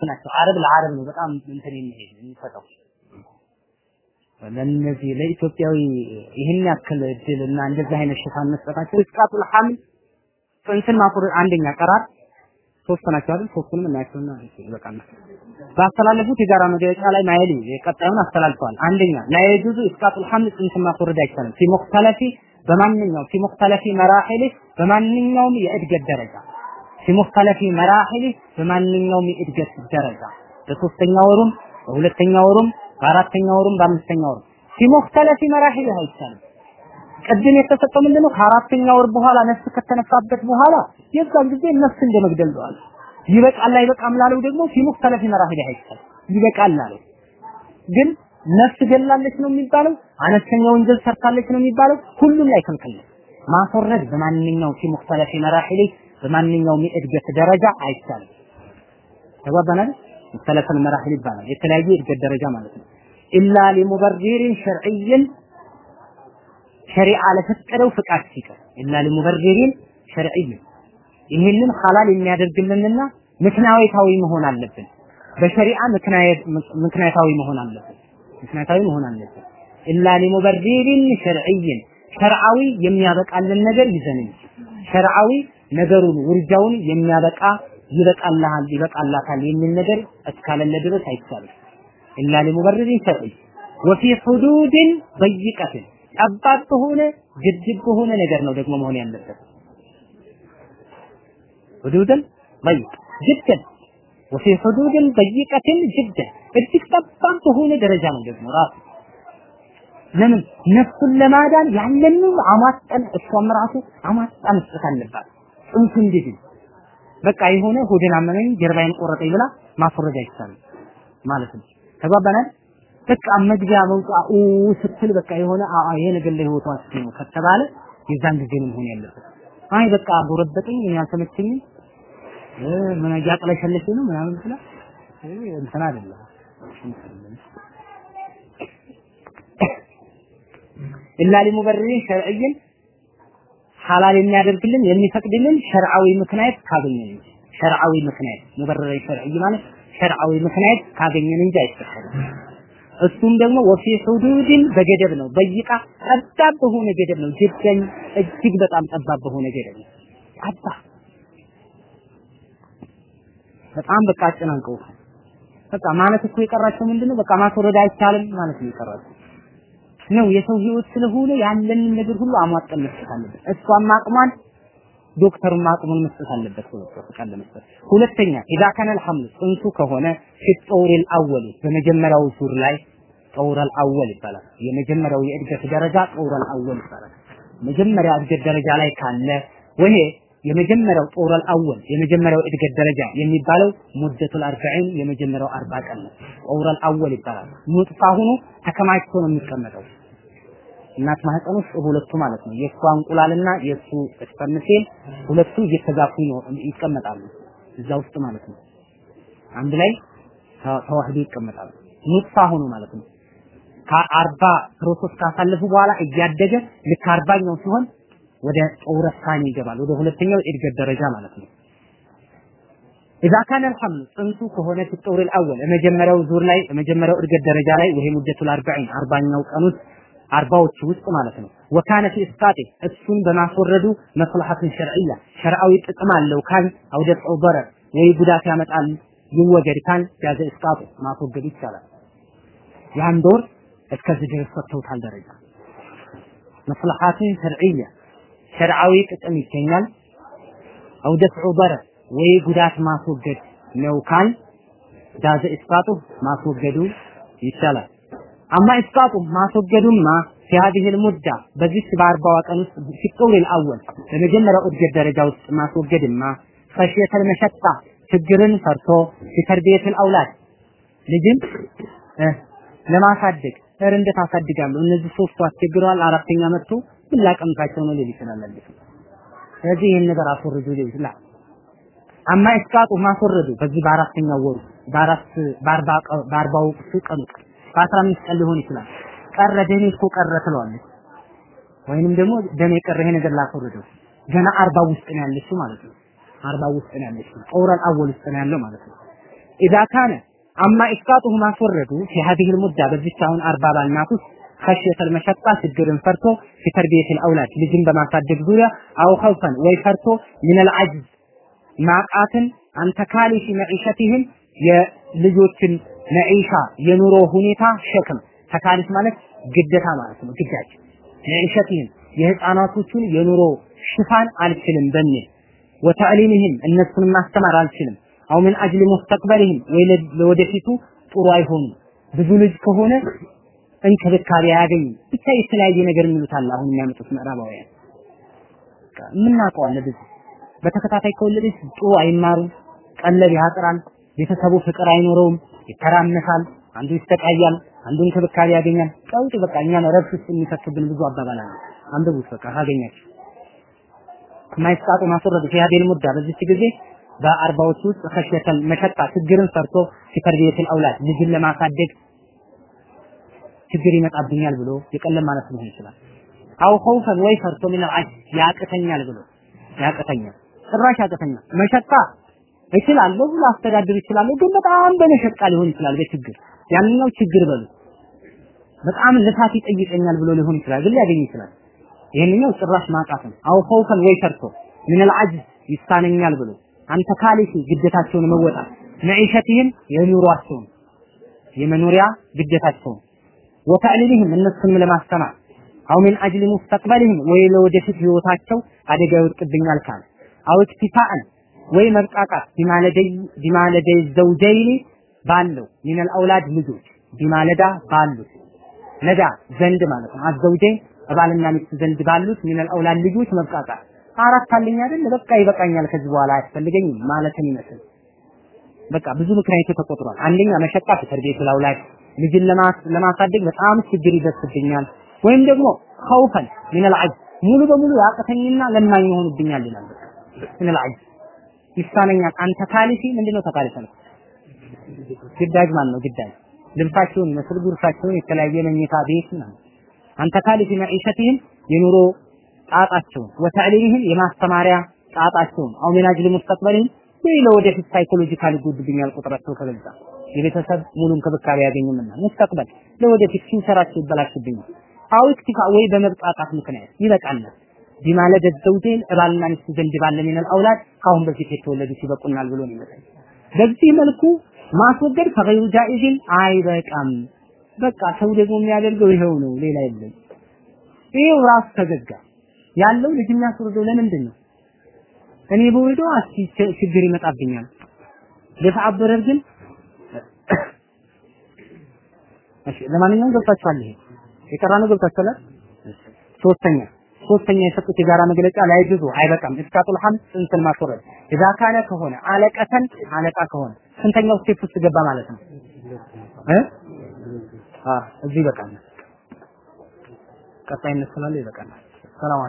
ናቸው። አረብ ለአረብ ነው በጣም እንትን የሚሄድ የሚሰጠው ለእነዚህ ለኢትዮጵያዊ ይህን ያክል እድል እና እንደዚህ አይነት ሽፋን መስጠታቸው እስቃጡል ሐምል ጽንስን ማቁር አንደኛ ቀራር ሶስት ናቸው አይደል? ሶስቱንም እናያቸውና ይበቃል። ባስተላለፉት የጋራ መግለጫ ላይ ማየሊ የቀጣዩን አስተላልፈዋል። አንደኛ ላየጁዙ እስቃጡል ሐምል ጽንስን ማቁረድ አይቻልም። ፊ ሙክተለፊ በማንኛውም ፊ ሙክተለፊ መራሒል በማንኛውም የእድገት ደረጃ ፊ ሙክተለፊ መራሒል በማንኛውም የእድገት ደረጃ በሶስተኛ ወሩም በሁለተኛ ወሩም በአራተኛ ወሩም በአምስተኛ ወሩም ፊ ሙክተለፊ መራሒል አይቻልም። ቅድም የተሰጠው ምንድነው? ከአራተኛ ወር በኋላ ነፍስ ከተነሳበት በኋላ የዛን ጊዜ ነፍስ እንደመግደል ነው አለ። ይበቃል አይበቃም ላለው ደግሞ ፊ ሙክተለፊ መራሒል አይቻልም። ይበቃል ላለው ግን ነፍስ ገላለች ነው የሚባለው፣ አነስተኛ ወንጀል ሰርታለች ነው የሚባለው። ሁሉም ላይ ክልክል ማስወረድ በማንኛውም ፊ ሙክተለፊ መራሒል በማንኛውም የእድገት ደረጃ አይቻልም። ተግባባናል? ሙክተለፈል መራሒል ይባላል። የተለያየ የእድገት ደረጃ ማለት ነው። ኢላ ሊሙበሪሪን ሸርዕይን ሸሪዓ ለፈቀደው ፍቃድ ሲቀር ኢላ ሊሙበሪሪን ሸርዕይን ይህንን ሐላል የሚያደርግልንና ምክንያታዊ መሆን አለብን። በሸሪዓ ምክንያታዊ መሆን አለብን። ምክንያታዊ መሆን አለብን። ኢላ ሊሙበሪሪን ሸርዕይን ሸርዓዊ የሚያበቃልን ነገር ይዘን ሸርዓዊ ነገሩን ውርጃውን የሚያበቃ ይበቃልሃል ይበቃላታል የሚል ነገር እስካለለ ድረስ አይቻልም። ኢላ ሊሙበሪሪን ሸርዒ ወፊ ሁዱድን በይቀትን ጠባብ በሆነ ግድብ በሆነ ነገር ነው ደግሞ መሆን ያለበት። ሁዱድን በይቅ ጅደን ወፊ ሁዱድን በይቀትን ጅደን እጅግ ጠባብ በሆነ ደረጃ ነው ደግሞ ራሱ ለምን ነፍሱን ለማዳን ያለንን አማጠን እሷም ራሱ አማጣ መስጠት አለባት። ጽንሱ እንዲህ በቃ የሆነ ሆዴን አመመኝ ጀርባዬን ቆረጠኝ ብላ ማስወረድ አይቻልም ማለት ነው። ተግባባናል? በቃ መግቢያ መውጫ ኡ ስትል በቃ የሆነ አ ይሄ ነገር ለህይወቷ አስኪ ነው ከተባለ የዛን ጊዜ ነው መሆን ያለበት። አይ በቃ ጎረበጠኝ እኔ አልተመቸኝም ምን እያቅለሸለሸኝ ነው ምናምን ብላ እንትን አይደለም ኢላ ሊሙበሪሪን ሸርዕይን ሐላል የሚያደርግልን የሚፈቅድልን ሸርዓዊ ምክንያት ካገኘን እንጂ ሸርዓዊ ምክንያት ሙበሪሪን ሸርዕይ ማለት ሸርዓዊ ምክንያት ካገኘን እንጂ አይፈቀድም። እሱም ደግሞ ወፊ ሁዱድን በገደብ ነው። በይቃ ጠባብ በሆነ ገደብ ነው። ጅደን እጅግ በጣም ጠባብ በሆነ ገደብ ነው። ጠባብ በጣም በቃ አጨናንቀው በቃ ማለት እኮ የቀራቸው ምንድነው? በቃ ማስወረድ አይቻልም ማለት ነው የቀራቸው ነው። የሰው ህይወት ስለሆነ ያለንን ነገር ሁሉ አሟጠን መስጠት አለበት። እሷም አቅሟን ዶክተሩም አቅሙን መስጠት አለበት ፍቃድ ለመስጠት። ሁለተኛ ኢዛ ካነ አልሐምሉ ጽንሱ ከሆነ ፊጦሪል አወል በመጀመሪያው ዙር ላይ ጠውረል አወል ይባላል። የመጀመሪያው የእድገት ደረጃ ጠውረል አወል ይባላል። መጀመሪያ እድገት ደረጃ ላይ ካለ ወይ የመጀመሪያው الطور الأول የመጀመሪያው እድገት ደረጃ የሚባለው مدة الأربعين የመጀመሪያው አርባ ቀን ነው። الطور الأول ይባላል። نطفة ሆኖ ተከማችቶ ነው የሚቀመጠው እናት ማህፀን ውስጥ ሁለቱ ማለት ነው የእሷ እንቁላልና የእሱ sperm cell ሁለቱ እየተዛፉ ይቀመጣሉ እዛ ውስጥ ማለት ነው። አንድ ላይ ተዋህዶ ይቀመጣሉ። نطفة ሆኖ ማለት ነው። ከአርባ process ካሳለፉ በኋላ እያደገ ልክ አርባኛው ሲሆን ወደ الطور الثاني ይገባል። ወደ ሁለተኛው የእድገት ደረጃ ማለት ነው። إذا كان الحمل ጽንሱ ከሆነ في الأول መጀመሪያው ዙር ላይ መጀመሪያው እድገት ደረጃ ላይ وهي مدة الأربعين አርባኛው ቀን አርባዎቹ ውስጥ ማለት ነው። وكان في إسقاطه እሱን በማስወረዱ مصلحة شرعية ሸርዓዊ ጥቅም አለው ካል أو دفع ضرر ወይ ጉዳት ያመጣል ይወገድ ካል جاز إسقاطه ማስወገድ ይቻላል። ያን ዶር እስከዚህ ድረስ ሰጥተውታል ደረጃ مصلحة شرعية ሸርዓዊ ጥቅም ይገኛል። أو دفع ضرر ወይ ጉዳት ማስወገድ ነው ካል جاز إسقاطه ማስወገዱ ይቻላል። أما إسقاطه ማስወገዱማ في هذه المدة በዚች በአርባዋ ቀን ውስጥ ሲቀውል አወል በመጀመሪያው እድገት ደረጃ ውስጥ ማስወገድማ ፈሽየተል መሸጣ ችግርን ፈርቶ ሲተርቢየተል አውላድ ልጅን ለማሳደግ እር እንዴት አሳድጋለሁ? እነዚህ ሶስቱ አስቸግረዋል። አራተኛ መጥቶ ብላቀምታቸው ነው ሊል ይችላል ስለዚህ ይህን ነገር አስወርዱ ሊል ይችላል። አማ እስቃጡ ማስወረዱ በዚህ በአራተኛው ወሩ በአራት በአርባው ቀን በአስራ አምስት ቀን ሊሆን ይችላል። ቀረ ደሜ እኮ ቀረ ትለዋለች። ወይንም ደግሞ ደሜ ቀረ ይሄ ነገር ላስወርደው። ገና አርባ ውስጥ ነው ያለችው ማለት ነው። አርባ ውስጥ ነው ያለችው። الطور الأول ውስጥ ነው ያለው ማለት ነው። إذا كان أما إسقاطه ማስወረዱ في هذه المدة በዚች አሁን አርባ ባልናት ውስጥ خشية المشقة ችግርን ፈርቶ في أولاد ልጅን በማሳደግ ዙሪያ أو خوفا ወይ ፈርቶ من العجز ማቃትን عن تكاليف معيشتهم የልጆችን معيشة የኑሮ ሁኔታ ሸክም ተካሊፍ ማለት ግዴታ ማለት ነው ግዳጅ። መዒሸቲህም የህፃናቶቹን የኑሮ ሽፋን አልችልም በሚል ወተዕሊምህም እነሱን ማስተማር አልችልም። አው ምን አጅሊ ሙስተቅበልህም ወይ ለወደፊቱ ጥሩ አይሆኑም። ብዙ ልጅ ከሆነ እንክብካቤ አያገኝም ብቻ የተለያየ ነገር የሚሉታል አሁን የሚያመጡት ምዕራባውያን። የምናውቀው አለ ብዙ። በተከታታይ ከወለደች ጥሩ አይማሩም ቀለብ ያጥራል ቤተሰቡ ፍቅር አይኖረውም። ይተራመሳል አንዱ ይስተቃያል አንዱ እንክብካቤ ያገኛል። ቀውጥ በቃ እኛን ረብሽ ውስጥ የሚከቱብን ብዙ አባባል አለ አንብቡት በቃ ካገኛችሁ። ማይስቃጡ ማስወረዱ ፊሃዲል ሙዳ በዚች ጊዜ በአርባዎች ውስጥ ከሸተል መሸቃ ችግርን ሰርቶ ሲተርቢየትን አውላድ ልጅን ለማሳደግ ችግር ይመጣብኛል ብሎ የቀለም ማለት ሊሆን ይችላል። አው ኸውፈን ወይ ፈርቶ ምን ያቅተኛል ብሎ ያቅተኛል፣ ጭራሽ ያቅተኛል። መሸቃ እችላለሁ ብሎ አስተዳድር ይችላለሁ፣ ግን በጣም በመሸቃ ሊሆን ይችላል በችግር ያንኛው ችግር በሉ በጣም ልፋት ይጠይቀኛል ብሎ ሊሆን ይችላል፣ ግን ሊያገኝ ይችላል። ይሄንኛው ጭራሽ ማቃት ነው። አው ኸውፈን ወይ ፈርቶ ምን አልዓጅዝ ይሳነኛል ብሎ አንተ ካሊፊ ግዴታቸውን መወጣት መዒሸትህም የኑሯቸውን የመኖሪያ ግዴታቸውን ወተዕሊምህም እነሱንም ለማስተማር أو من أجل مستقبلهم ወይ ለወደፊት ህይወታቸው አደጋ ይወድቅብኛል ካለ أو اكتفاء ወይ መብቃቃት بما لدى بما لدى الزوجين ባለው من الأولاد ልጆች بما لدى ባሉት። لدى ዘንድ ማለት ነው። الزوجين ባልና ሚስት ዘንድ ባሉት من الأولاد ልጆች መብቃቃት። አራት አለኝ አይደል? በቃ ይበቃኛል ከዚህ በኋላ አያስፈልገኝም ማለትን ይመስል። በቃ ብዙ ምክንያቶች ተቆጥሯል። አንደኛ مشقة تربية أولاد ልጅን ለማሳደግ በጣም ችግር ይደርስብኛል። ወይም ደግሞ خوفا من العجز ሙሉ በሙሉ ያቅተኝና ለማኝ ይሆንብኛል ይላል። من العجز ይሳነኛል። عن تكاليف ምንድነው تكاليف ነው ግዳጅ ማለት ነው ግዳጅ። ልብሳቸውን መስል ጉርሳቸውን የተለያየ መኝታ ቤት ምናምን عن تكاليف معيشتهم የኑሮ ጣጣቸውን وتعليمهم የማስተማሪያ ጣጣቸውን أو من أجل مستقبلهم ወይ ለወደፊት psychologically ይጎድብኛል ቁጥራቸው ከበዛ። የቤተሰብ ሙሉ እንክብካቤ ያገኙምና مستقبل ለወደፊት future ኣቸው ይበላሽብኛል። أو اكتفاء ወይ በመብቃቃት ምክንያት ይበቃናል بما لدى الزوجين ባልና ሚስት ዘንድ ባለ من الأولاد ካሁን በፊት የተወለዱ ይበቁናል ብሎ ነው ይመጣል በዚህ መልኩ ማስወገድ فغير جائز አይበቃም። በቃ ሰው ደግሞ የሚያደርገው ይሄው ነው ሌላ የለም። ይሄው ራሱ ተዘጋ። ያለው ልጅ የሚያስወርደው ለምንድን ነው? እኔ በወልደው አስቲ ችግር ይመጣብኛል። ለተአበረር ግን እሺ ለማንኛውም ገብታችኋል ይሄ? የቀራነው ገብታችኋል? ሶስተኛ ሶስተኛ የሰጡት የጋራ መግለጫ ላይ ጅዙ አይበቃም። እስካቱል ሐምድ ጽንስን ማስወረድ። እዛ ካለ ከሆነ አለቀተን አለቃ ከሆነ ስንተኛው ስቴፕ ውስጥ ገባ ማለት ነው? እ? እዚህ ይበቃል። ቀጣይነት ስላለ ይበቃል። ሰላም